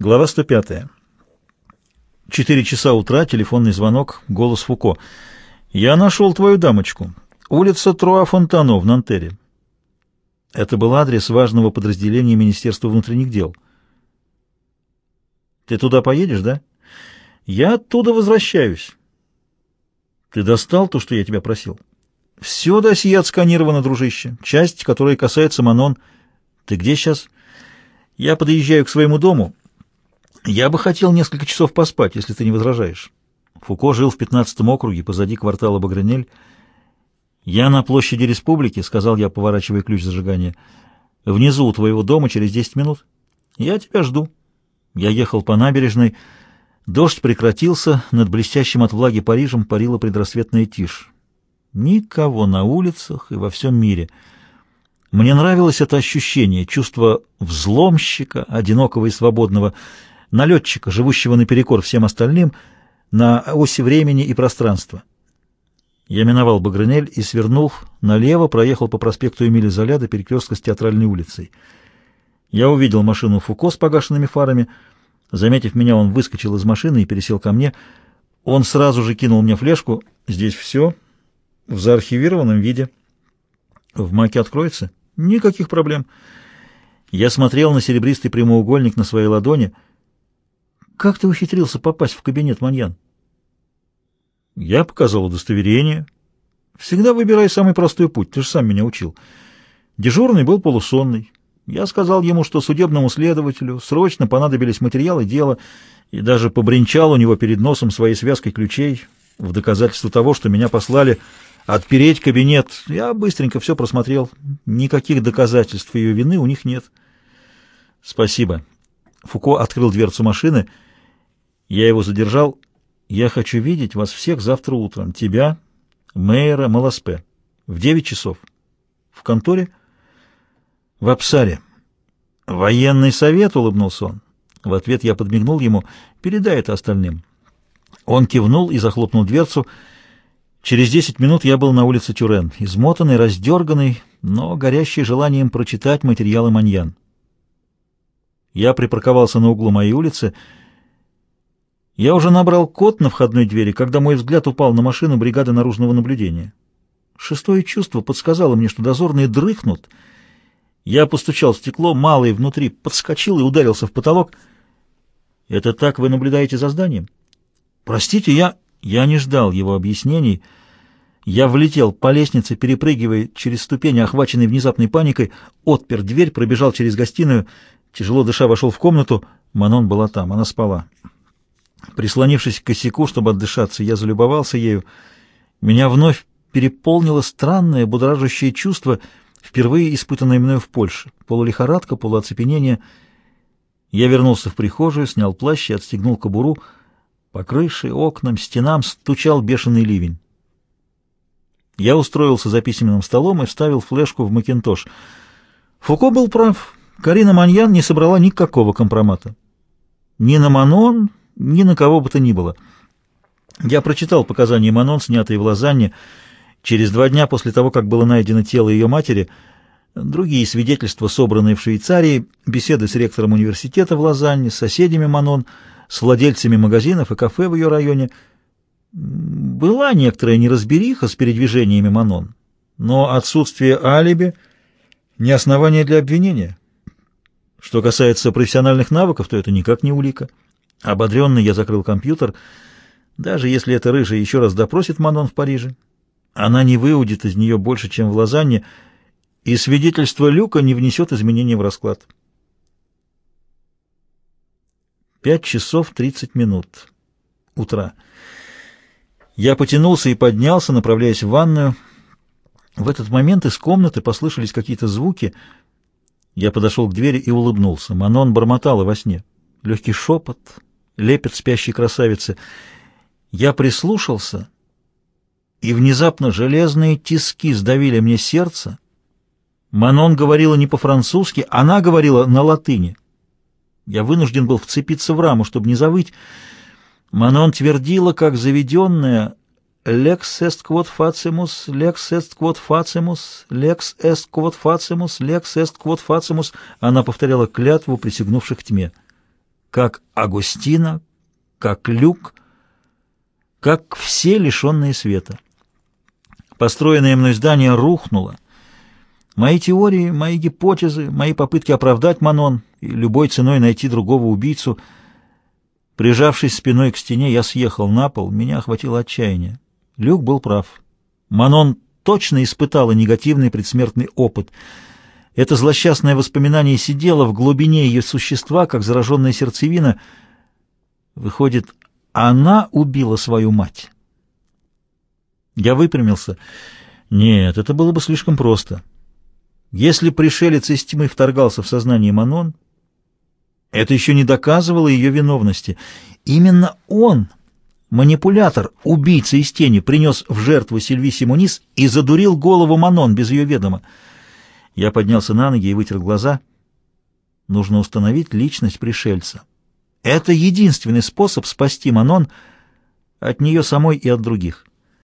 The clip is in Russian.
Глава 105. Четыре часа утра, телефонный звонок, голос Фуко. «Я нашел твою дамочку. Улица Труа-Фонтано в Нантере». Это был адрес важного подразделения Министерства внутренних дел. «Ты туда поедешь, да?» «Я оттуда возвращаюсь». «Ты достал то, что я тебя просил?» «Все досье отсканировано, дружище. Часть, которая касается Манон. Ты где сейчас?» «Я подъезжаю к своему дому». Я бы хотел несколько часов поспать, если ты не возражаешь. Фуко жил в пятнадцатом округе, позади квартала Багранель. Я на площади Республики, сказал я, поворачивая ключ зажигания. Внизу у твоего дома через десять минут. Я тебя жду. Я ехал по набережной. Дождь прекратился, над блестящим от влаги Парижем парила предрассветная тишь. Никого на улицах и во всем мире. Мне нравилось это ощущение, чувство взломщика, одинокого и свободного, налетчика, живущего наперекор всем остальным, на оси времени и пространства. Я миновал Багренель и, свернув налево, проехал по проспекту Эмили Золя до перекрестка с Театральной улицей. Я увидел машину Фуко с погашенными фарами. Заметив меня, он выскочил из машины и пересел ко мне. Он сразу же кинул мне флешку. Здесь все в заархивированном виде. В маке откроется? Никаких проблем. Я смотрел на серебристый прямоугольник на своей ладони — как ты ухитрился попасть в кабинет Маньян? Я показал удостоверение. Всегда выбирай самый простой путь, ты же сам меня учил. Дежурный был полусонный. Я сказал ему, что судебному следователю срочно понадобились материалы дела, и даже побренчал у него перед носом своей связкой ключей в доказательство того, что меня послали отпереть кабинет. Я быстренько все просмотрел. Никаких доказательств ее вины у них нет. Спасибо. Фуко открыл дверцу машины — я его задержал. Я хочу видеть вас всех завтра утром. Тебя, мэра Маласпе. В девять часов. В конторе? В Апсаре. Военный совет, улыбнулся он. В ответ я подмигнул ему. Передай это остальным. Он кивнул и захлопнул дверцу. Через десять минут я был на улице Тюрен, измотанный, раздерганный, но горящий желанием прочитать материалы Маньян. Я припарковался на углу моей улицы, я уже набрал код на входной двери, когда мой взгляд упал на машину бригады наружного наблюдения. Шестое чувство подсказало мне, что дозорные дрыхнут. Я постучал в стекло, малый внутри подскочил и ударился в потолок. «Это так вы наблюдаете за зданием?» «Простите, я...» Я не ждал его объяснений. Я влетел по лестнице, перепрыгивая через ступени, охваченной внезапной паникой, отпер дверь, пробежал через гостиную, тяжело дыша вошел в комнату. Манон была там, она спала. Прислонившись к косяку, чтобы отдышаться, я залюбовался ею. Меня вновь переполнило странное, будоражащее чувство, впервые испытанное мною в Польше. Полулихорадка, полуоцепенение. Я вернулся в прихожую, снял плащ и отстегнул кобуру. По крыше, окнам, стенам стучал бешеный ливень. Я устроился за письменным столом и вставил флешку в Макинтош. Фуко был прав. Карина Маньян не собрала никакого компромата. Ни на Манон, ни на кого бы то ни было. Я прочитал показания Манон, снятые в Лозанне, через два дня после того, как было найдено тело ее матери, другие свидетельства, собранные в Швейцарии, беседы с ректором университета в Лозанне, с соседями Манон, с владельцами магазинов и кафе в ее районе. Была некоторая неразбериха с передвижениями Манон, но отсутствие алиби — не основание для обвинения. Что касается профессиональных навыков, то это никак не улика. Ободренный я закрыл компьютер. Даже если эта рыжая еще раз допросит Манон в Париже, она не выудит из нее больше, чем в Лозанне, и свидетельство Люка не внесет изменений в расклад. Пять часов тридцать минут утра. Я потянулся и поднялся, направляясь в ванную. В этот момент из комнаты послышались какие-то звуки. Я подошел к двери и улыбнулся. Манон бормотала во сне. Легкий шепот, лепет спящей красавицы. Я прислушался, и внезапно железные тиски сдавили мне сердце. Манон говорила не по-французски, она говорила на латыни. Я вынужден был вцепиться в раму, чтобы не завыть. Манон твердила, как заведенная, «Lex est quod facimus, lex est quod facimus, lex est quod facimus, lex est quod facimus». Она повторяла клятву, присягнувших тьме. Как Агустина, как Люк, как все лишенные света. Построенное мной здание рухнуло. Мои теории, мои гипотезы, мои попытки оправдать Манон и любой ценой найти другого убийцу. Прижавшись спиной к стене, я съехал на пол, меня охватило отчаяние. Люк был прав. Манон точно испытала негативный предсмертный опыт. Это злосчастное воспоминание сидело в глубине ее существа, как зараженная сердцевина. Выходит, она убила свою мать. Я выпрямился. Нет, это было бы слишком просто. Если пришелец из тьмы вторгался в сознание Манон, это еще не доказывало ее виновности. Именно он, манипулятор, убийца из тени, принес в жертву Сильви Симонис и задурил голову Манон без ее ведома. Я поднялся на ноги и вытер глаза. Нужно установить личность пришельца. Это единственный способ спасти Манон от нее самой и от других.